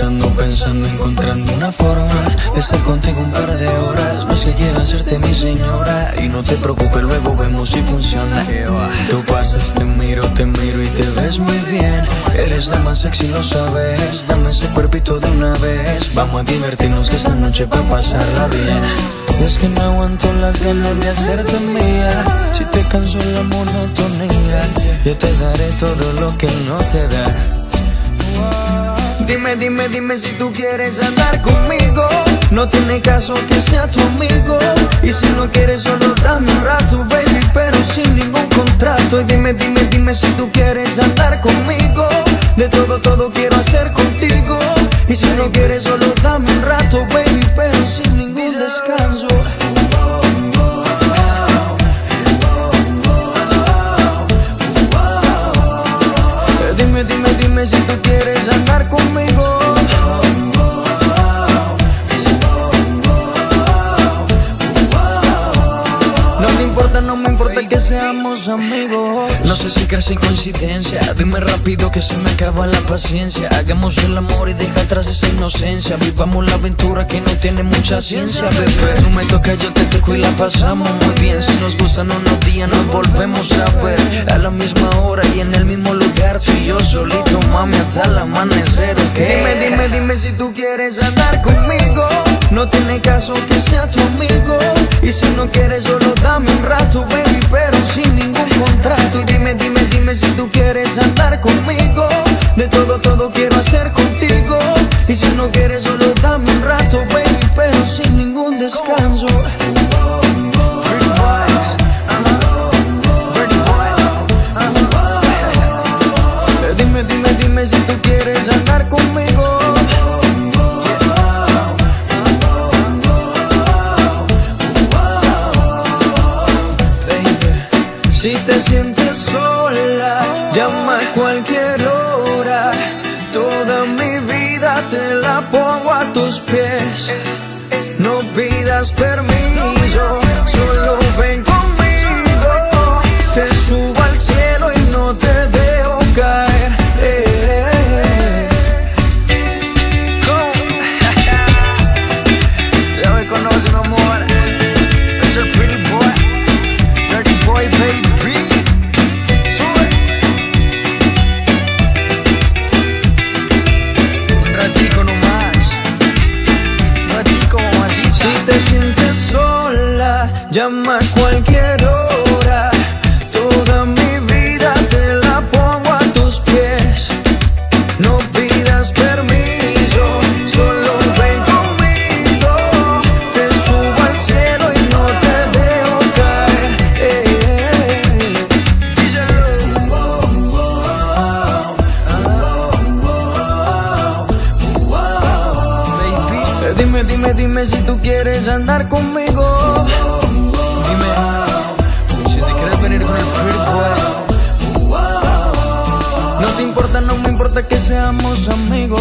buscando, pensando, encontrando una forma de estar contigo un par de horas. Es que quiera hacerte mi señora y no te preocupes, luego vemos si funciona. Tú pasas, te miro, te miro y te ves muy bien. Eres la más sexy, lo sabes. Dame ese cuerpito de una vez. Vamos a divertirnos que esta noche va a pasarla bien. Es que no aguanto las ganas de hacerte mía. Si te canso la monotonía, yo te daré todo lo que no te da. Dime, dime, dime si tú quieres andar conmigo. No tiene caso que sea tu amigo. Y si no quieres, solo dame un rato, baby, pero sin ningún contrato. Y dime, dime, dime si tú quieres andar conmigo. De todo, todo quiero hacer contigo. Amigos. No sé si en coincidencia. Dime rápido que se me acaba la paciencia. Hagamos el amor y deja atrás esa inocencia. Vivamos la aventura que no tiene mucha ciencia, bebé. Tú me tocas, yo te toco y la pasamos muy bien. Si nos gustan unos días, nos volvemos a ver. A la misma hora y en el mismo lugar. Tú y yo solito, mami, hasta el amanecer, ¿ok? Dime, dime, dime si tú quieres andar conmigo. Si te sientes sola, llama a cualquier hora. Toda mi vida te la pongo a tus pies. No pidas permiso, llama a cualquier hora. Toda mi vida te la pongo a tus pies. No pidas permiso, solo ven conmigo. Te subo al cielo y no te dejo caer. Eh, Baby, eh, Dime, dime, dime si tú quieres andar conmigo. conmigo.